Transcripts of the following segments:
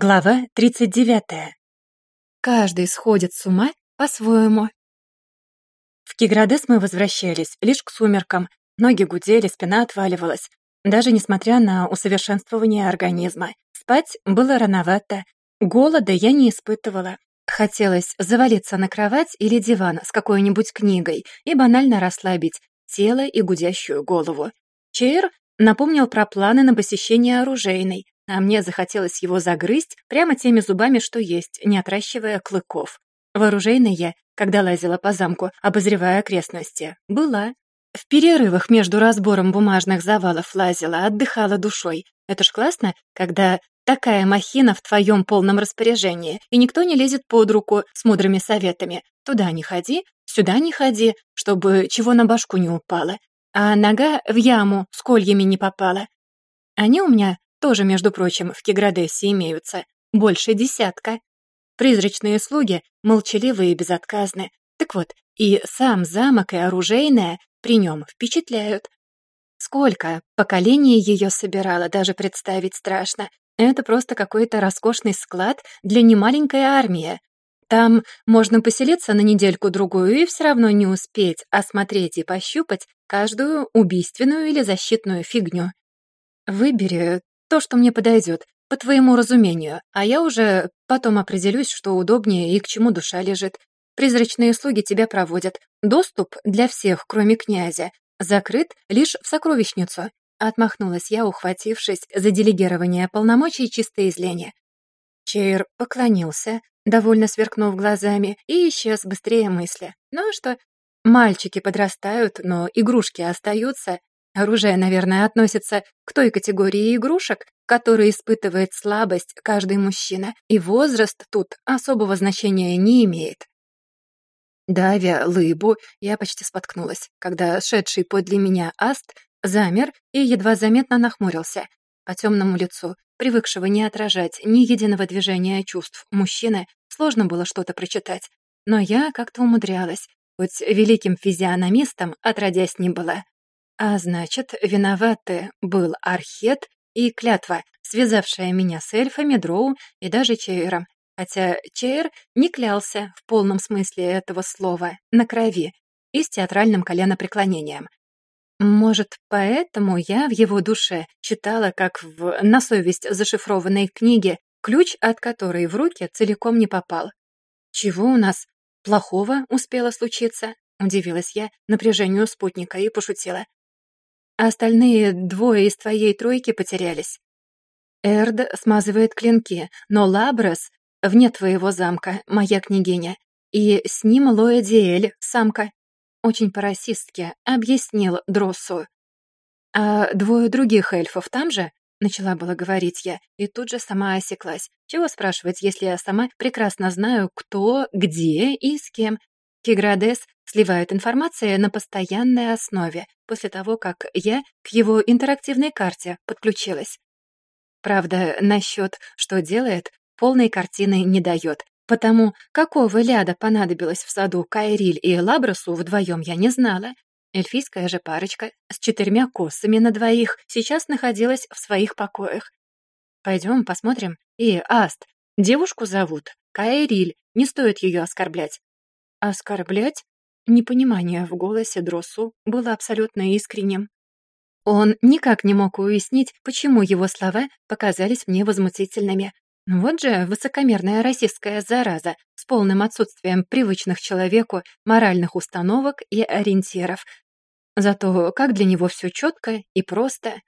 Глава 39. Каждый сходит с ума по-своему. В Киградес мы возвращались лишь к сумеркам. Ноги гудели, спина отваливалась. Даже несмотря на усовершенствование организма. Спать было рановато. Голода я не испытывала. Хотелось завалиться на кровать или диван с какой-нибудь книгой и банально расслабить тело и гудящую голову. Чейр напомнил про планы на посещение оружейной, а мне захотелось его загрызть прямо теми зубами, что есть, не отращивая клыков. Вооружейной я, когда лазила по замку, обозревая окрестности, была. В перерывах между разбором бумажных завалов лазила, отдыхала душой. Это ж классно, когда такая махина в твоем полном распоряжении, и никто не лезет под руку с мудрыми советами. Туда не ходи, сюда не ходи, чтобы чего на башку не упало. А нога в яму с кольями не попала. Они у меня тоже, между прочим, в Киградесе имеются. Больше десятка. Призрачные слуги молчаливые и безотказны. Так вот, и сам замок, и оружейная при нем впечатляют. Сколько поколений ее собирало, даже представить страшно. Это просто какой-то роскошный склад для немаленькой армии. Там можно поселиться на недельку-другую и все равно не успеть осмотреть и пощупать каждую убийственную или защитную фигню. Выбери то, что мне подойдет, по твоему разумению, а я уже потом определюсь, что удобнее и к чему душа лежит. Призрачные слуги тебя проводят. Доступ для всех, кроме князя, закрыт лишь в сокровищницу. Отмахнулась я, ухватившись за делегирование полномочий чистой из лени. Чейр поклонился, довольно сверкнув глазами, и исчез быстрее мысли. Ну что, мальчики подрастают, но игрушки остаются, Оружие, наверное, относится к той категории игрушек, которой испытывает слабость каждый мужчина, и возраст тут особого значения не имеет. Давя лыбу, я почти споткнулась, когда шедший подле меня аст замер и едва заметно нахмурился. По темному лицу, привыкшего не отражать ни единого движения чувств мужчины, сложно было что-то прочитать. Но я как-то умудрялась, хоть великим физиономистом отродясь не была. А значит, виноваты был Архет и клятва, связавшая меня с эльфами, дроу и даже Чейром. Хотя Чейр не клялся в полном смысле этого слова, на крови и с театральным коленопреклонением. Может, поэтому я в его душе читала, как в на совесть зашифрованной книге, ключ от которой в руки целиком не попал. Чего у нас плохого успело случиться? Удивилась я напряжению спутника и пошутила остальные двое из твоей тройки потерялись. Эрд смазывает клинки, но Лаброс вне твоего замка, моя княгиня, и с ним Лоя Диэль, самка. Очень по-расистски объяснил Дроссу. А двое других эльфов там же? Начала было говорить я, и тут же сама осеклась. Чего спрашивать, если я сама прекрасно знаю, кто, где и с кем. Киградес сливают информацию на постоянной основе, после того, как я к его интерактивной карте подключилась. Правда, насчет «что делает» полной картины не дает, потому какого ляда понадобилось в саду Кайриль и Лабросу вдвоем я не знала. Эльфийская же парочка с четырьмя косами на двоих сейчас находилась в своих покоях. Пойдем посмотрим. И, Аст, девушку зовут Кайриль, не стоит ее оскорблять. Оскорблять? Непонимание в голосе Дросу было абсолютно искренним. Он никак не мог уяснить, почему его слова показались мне возмутительными. Вот же высокомерная российская зараза с полным отсутствием привычных человеку моральных установок и ориентиров. Зато как для него все четко и просто.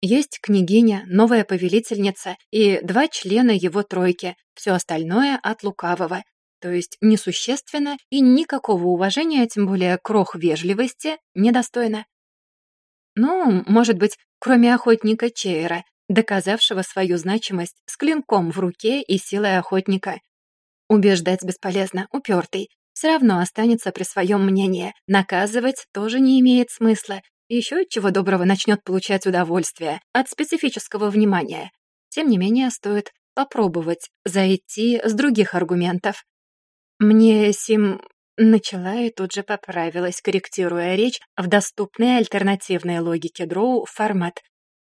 Есть княгиня, новая повелительница и два члена его тройки, все остальное от лукавого то есть несущественно и никакого уважения, тем более крох вежливости, недостойно. Ну, может быть, кроме охотника Чейра, доказавшего свою значимость с клинком в руке и силой охотника. Убеждать бесполезно, упертый. Все равно останется при своем мнении. Наказывать тоже не имеет смысла. Еще чего доброго начнет получать удовольствие от специфического внимания. Тем не менее, стоит попробовать зайти с других аргументов. Мне Сим начала и тут же поправилась, корректируя речь в доступной альтернативной логике Дроу формат.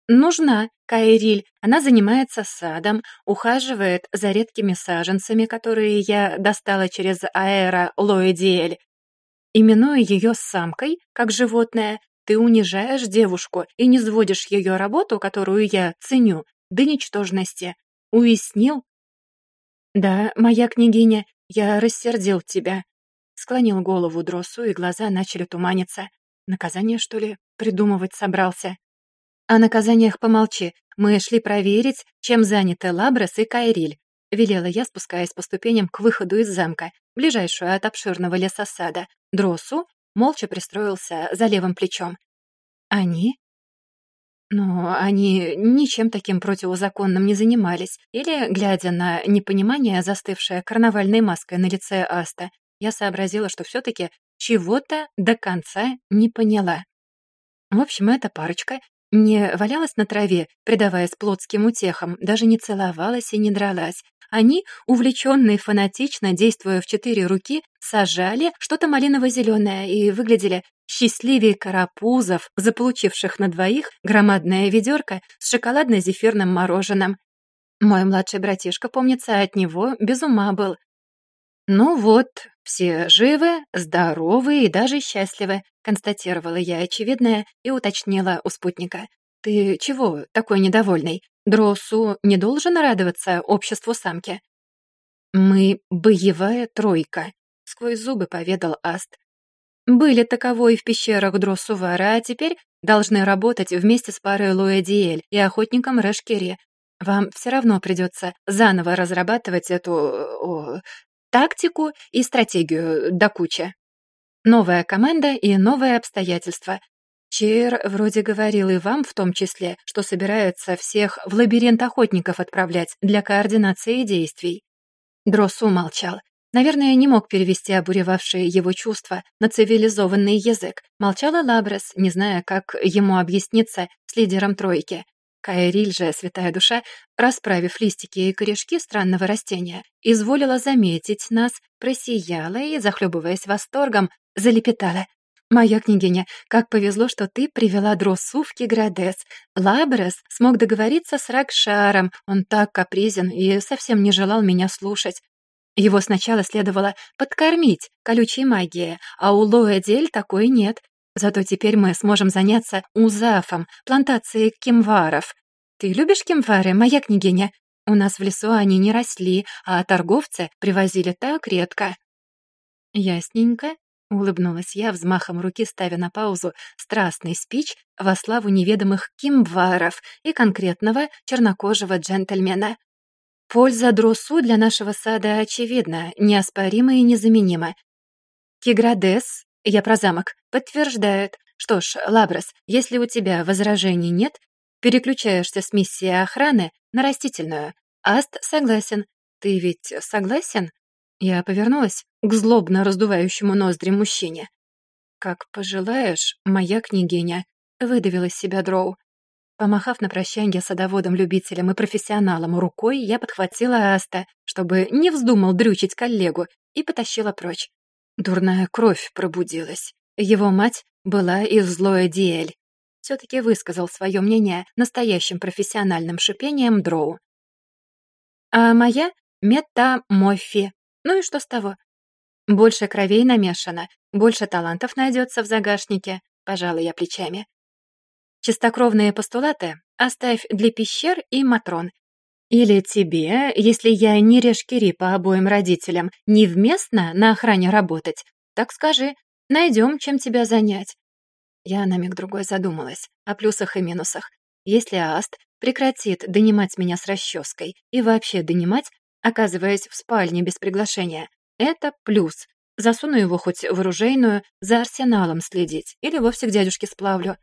нужна Кайриль. Она занимается садом, ухаживает за редкими саженцами, которые я достала через аэро Лоэдиэль. Именуя ее самкой, как животное, ты унижаешь девушку и не сводишь ее работу, которую я ценю, до ничтожности. Уяснил? Да, моя княгиня, я рассердил тебя. Склонил голову Дросу, и глаза начали туманиться. Наказание, что ли, придумывать собрался? О наказаниях помолчи. Мы шли проверить, чем заняты Лабрас и Кайриль. Велела я, спускаясь по ступеням к выходу из замка, ближайшую от обширного лесосада. Дросу молча пристроился за левым плечом. Они? Ну, они ничем таким противозаконным не занимались. Или, глядя на непонимание, застывшее карнавальной маской на лице Аста, я сообразила, что все таки чего-то до конца не поняла. В общем, эта парочка не валялась на траве, предаваясь плотским утехам, даже не целовалась и не дралась. Они, увлеченные фанатично, действуя в четыре руки, сажали что-то малиново-зеленое и выглядели счастливее карапузов, заполучивших на двоих громадное ведерко с шоколадно-зефирным мороженым. Мой младший братишка, помнится, от него без ума был. «Ну вот, все живы, здоровы и даже счастливы», констатировала я очевидное и уточнила у спутника. «Ты чего такой недовольный? Дросу не должен радоваться обществу самки?» «Мы боевая тройка», — сквозь зубы поведал Аст. «Были таковой в пещерах Дросувара, а теперь должны работать вместе с парой Луэдиэль и охотником Решкери. Вам все равно придется заново разрабатывать эту... О, тактику и стратегию до кучи. Новая команда и новые обстоятельства. Чейр вроде говорил и вам в том числе, что собирается всех в лабиринт охотников отправлять для координации действий. Дросу молчал. Наверное, не мог перевести обуревавшие его чувства на цивилизованный язык. Молчала Лабрес, не зная, как ему объясниться с лидером тройки. Кайриль же, святая душа, расправив листики и корешки странного растения, изволила заметить нас, просияла и, захлебываясь восторгом, залепетала. «Моя княгиня, как повезло, что ты привела Дросу в Киградес. Лабрес смог договориться с Ракшаром. Он так капризен и совсем не желал меня слушать. Его сначала следовало подкормить колючей магией, а у Лоэдель такой нет. Зато теперь мы сможем заняться узафом, плантацией кимваров. Ты любишь кимвары, моя княгиня? У нас в лесу они не росли, а торговцы привозили так редко». «Ясненько», Улыбнулась я, взмахом руки ставя на паузу страстный спич во славу неведомых кимваров и конкретного чернокожего джентльмена. Польза дросу для нашего сада очевидна, неоспорима и незаменима. Киградес, я про замок, подтверждает. Что ж, Лабрас, если у тебя возражений нет, переключаешься с миссии охраны на растительную. Аст согласен. Ты ведь согласен? Я повернулась к злобно раздувающему ноздри мужчине. «Как пожелаешь, моя княгиня», — выдавила из себя Дроу. Помахав на прощанье садоводом-любителем и профессионалом рукой, я подхватила Аста, чтобы не вздумал дрючить коллегу, и потащила прочь. Дурная кровь пробудилась. Его мать была из злой Диэль. Все-таки высказал свое мнение настоящим профессиональным шипением Дроу. А моя — метаморфи. Ну и что с того? Больше кровей намешано, больше талантов найдется в загашнике, пожалуй, я плечами. Чистокровные постулаты оставь для пещер и матрон. Или тебе, если я не решкири по обоим родителям, невместно на охране работать, так скажи, найдем, чем тебя занять. Я на миг другой задумалась о плюсах и минусах. Если Аст прекратит донимать меня с расческой и вообще донимать, оказываясь в спальне без приглашения. Это плюс. Засуну его хоть в оружейную, за арсеналом следить, или вовсе к дядюшке сплавлю.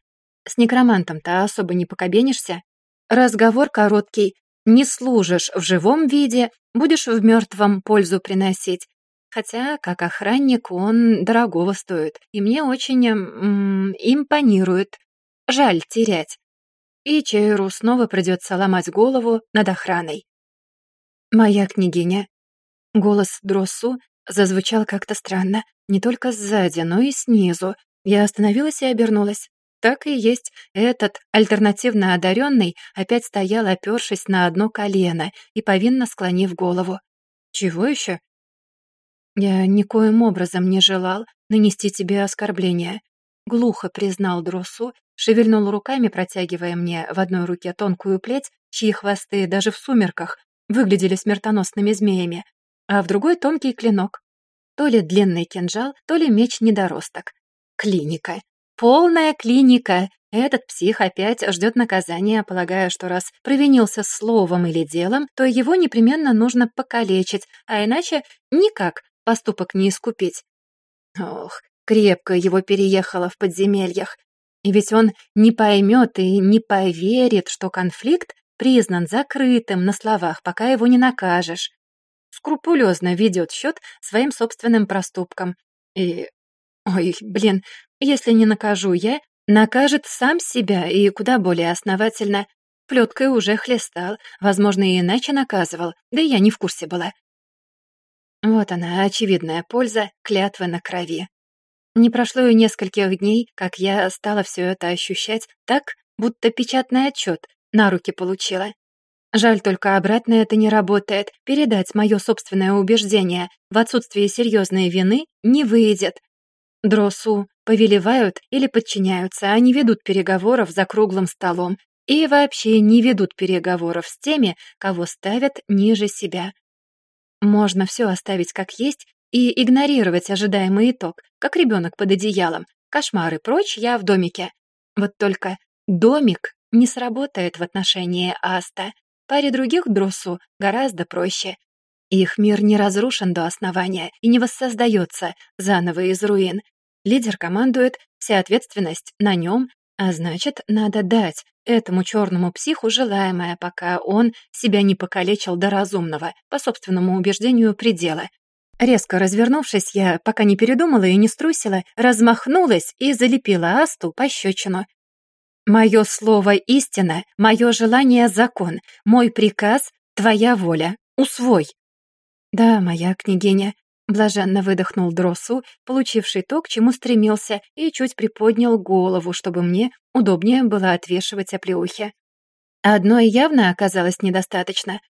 С некромантом-то особо не покобенишься. Разговор короткий. Не служишь в живом виде, будешь в мертвом пользу приносить. Хотя, как охранник, он дорогого стоит, и мне очень м -м, импонирует. Жаль терять. И Чейру снова придется ломать голову над охраной. «Моя княгиня». Голос Дроссу зазвучал как-то странно, не только сзади, но и снизу. Я остановилась и обернулась. Так и есть. Этот альтернативно одаренный опять стоял, опершись на одно колено и повинно склонив голову. Чего еще? Я никоим образом не желал нанести тебе оскорбление. Глухо признал Дросу, шевельнул руками, протягивая мне в одной руке тонкую плеть, чьи хвосты даже в сумерках выглядели смертоносными змеями, а в другой тонкий клинок. То ли длинный кинжал, то ли меч-недоросток. Клиника. Полная клиника. Этот псих опять ждет наказания, полагая, что раз провинился словом или делом, то его непременно нужно покалечить, а иначе никак поступок не искупить. Ох, крепко его переехало в подземельях. И ведь он не поймет и не поверит, что конфликт признан закрытым на словах, пока его не накажешь. Скрупулезно ведет счет своим собственным проступкам. И... Ой, блин, если не накажу я, накажет сам себя и куда более основательно. Плеткой уже хлестал, возможно, и иначе наказывал, да и я не в курсе была. Вот она, очевидная польза клятвы на крови. Не прошло и нескольких дней, как я стала все это ощущать так, будто печатный отчет на руки получила. Жаль только обратно это не работает. Передать мое собственное убеждение в отсутствие серьезной вины не выйдет. Дросу повелевают или подчиняются, они ведут переговоров за круглым столом и вообще не ведут переговоров с теми, кого ставят ниже себя. Можно все оставить как есть и игнорировать ожидаемый итог, как ребенок под одеялом. Кошмары прочь, я в домике. Вот только домик не сработает в отношении Аста. Паре других Друсу гораздо проще. Их мир не разрушен до основания и не воссоздается заново из руин. Лидер командует, вся ответственность на нем, а значит, надо дать этому черному психу желаемое, пока он себя не покалечил до разумного, по собственному убеждению, предела. Резко развернувшись, я, пока не передумала и не струсила, размахнулась и залепила Асту пощечину. «Мое слово — истина, мое желание — закон, мой приказ — твоя воля. Усвой!» «Да, моя княгиня», — блаженно выдохнул Дросу, получивший то, к чему стремился, и чуть приподнял голову, чтобы мне удобнее было отвешивать оплеухи. Одной явно оказалось недостаточно.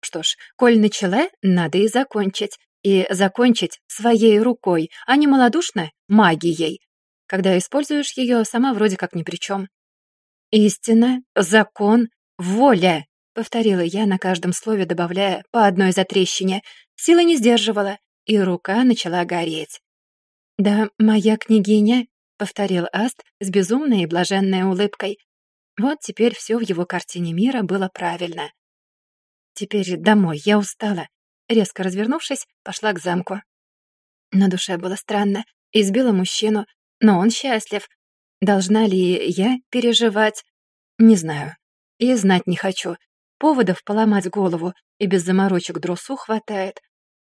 Что ж, коль начала, надо и закончить. И закончить своей рукой, а не малодушно магией. Когда используешь ее, сама вроде как ни при чем. «Истина, закон, воля», — повторила я на каждом слове, добавляя по одной затрещине. Сила не сдерживала, и рука начала гореть. «Да, моя княгиня», — повторил Аст с безумной и блаженной улыбкой. Вот теперь все в его картине мира было правильно. «Теперь домой, я устала», Резко развернувшись, пошла к замку. На душе было странно. Избила мужчину, но он счастлив. Должна ли я переживать? Не знаю. И знать не хочу. Поводов поломать голову и без заморочек дросу хватает.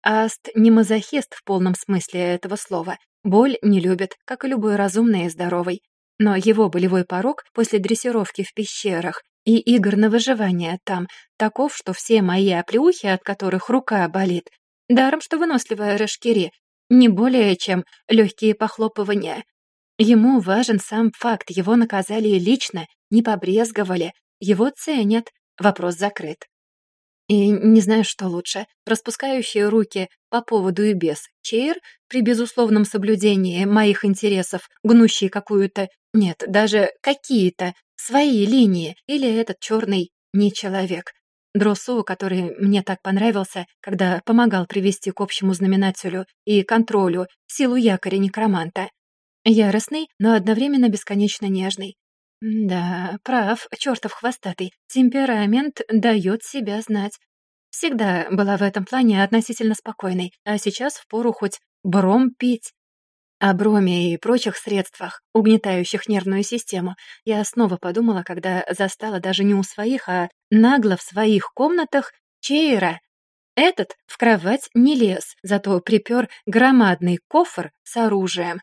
Аст не мазохист в полном смысле этого слова. Боль не любит, как и любой разумный и здоровый. Но его болевой порог после дрессировки в пещерах и игр на выживание там таков, что все мои оплеухи, от которых рука болит, даром что выносливая Рашкири, не более чем легкие похлопывания. Ему важен сам факт, его наказали лично, не побрезговали, его ценят, вопрос закрыт. И не знаю, что лучше, распускающие руки по поводу и без Чейр при безусловном соблюдении моих интересов, гнущий какую-то, нет, даже какие-то свои линии, или этот черный не человек. Дросу, который мне так понравился, когда помогал привести к общему знаменателю и контролю силу якоря некроманта. Яростный, но одновременно бесконечно нежный. Да, прав, чертов хвостатый. Темперамент дает себя знать. Всегда была в этом плане относительно спокойной, а сейчас впору хоть бром пить. О броме и прочих средствах, угнетающих нервную систему, я снова подумала, когда застала даже не у своих, а нагло в своих комнатах Чейра. Этот в кровать не лез, зато припер громадный кофр с оружием.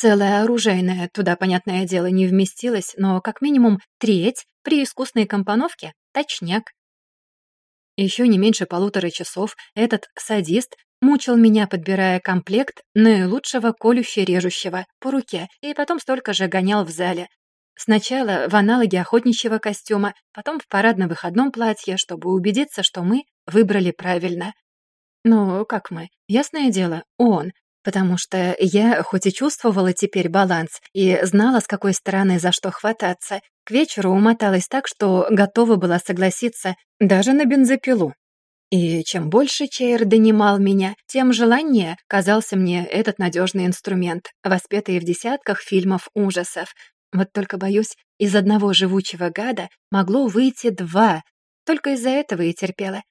Целое оружейное туда, понятное дело, не вместилось, но как минимум треть при искусной компоновке — точняк. Еще не меньше полутора часов этот садист мучил меня, подбирая комплект наилучшего колюще-режущего по руке, и потом столько же гонял в зале. Сначала в аналоге охотничьего костюма, потом в парадно-выходном платье, чтобы убедиться, что мы выбрали правильно. Ну, как мы? Ясное дело, он. Потому что я хоть и чувствовала теперь баланс и знала, с какой стороны за что хвататься, к вечеру умоталась так, что готова была согласиться даже на бензопилу. И чем больше Чейр донимал меня, тем желаннее казался мне этот надежный инструмент, воспетый в десятках фильмов ужасов, вот только, боюсь, из одного живучего гада могло выйти два. Только из-за этого и терпела.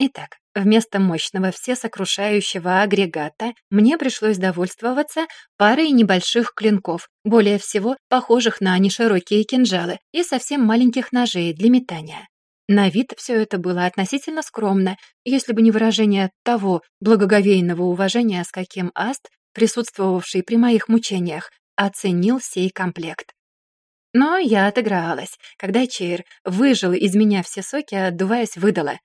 Итак, вместо мощного всесокрушающего агрегата мне пришлось довольствоваться парой небольших клинков, более всего похожих на неширокие кинжалы и совсем маленьких ножей для метания. На вид все это было относительно скромно, если бы не выражение того благоговейного уважения, с каким Аст, присутствовавший при моих мучениях, оценил сей комплект. Но я отыгралась, когда Чейр выжил из меня все соки, отдуваясь, выдала.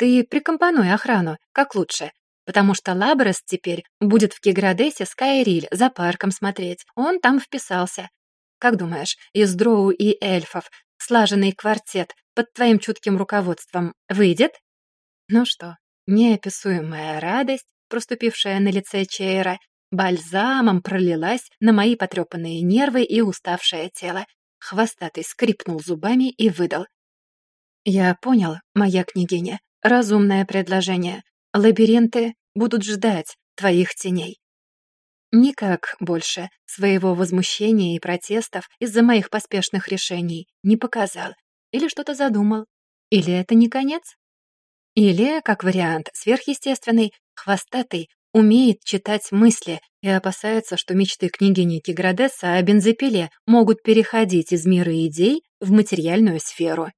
«Ты прикомпонуй охрану, как лучше, потому что Лабрес теперь будет в Киградесе Скайриль за парком смотреть. Он там вписался. Как думаешь, из дроу и эльфов слаженный квартет под твоим чутким руководством выйдет?» Ну что, неописуемая радость, проступившая на лице Чейра, бальзамом пролилась на мои потрепанные нервы и уставшее тело. Хвостатый скрипнул зубами и выдал. «Я понял, моя княгиня. Разумное предложение. Лабиринты будут ждать твоих теней». Никак больше своего возмущения и протестов из-за моих поспешных решений не показал. Или что-то задумал. Или это не конец? Или, как вариант, сверхъестественный, хвостатый умеет читать мысли и опасается, что мечты княгини Тиградеса о бензопиле могут переходить из мира идей в материальную сферу.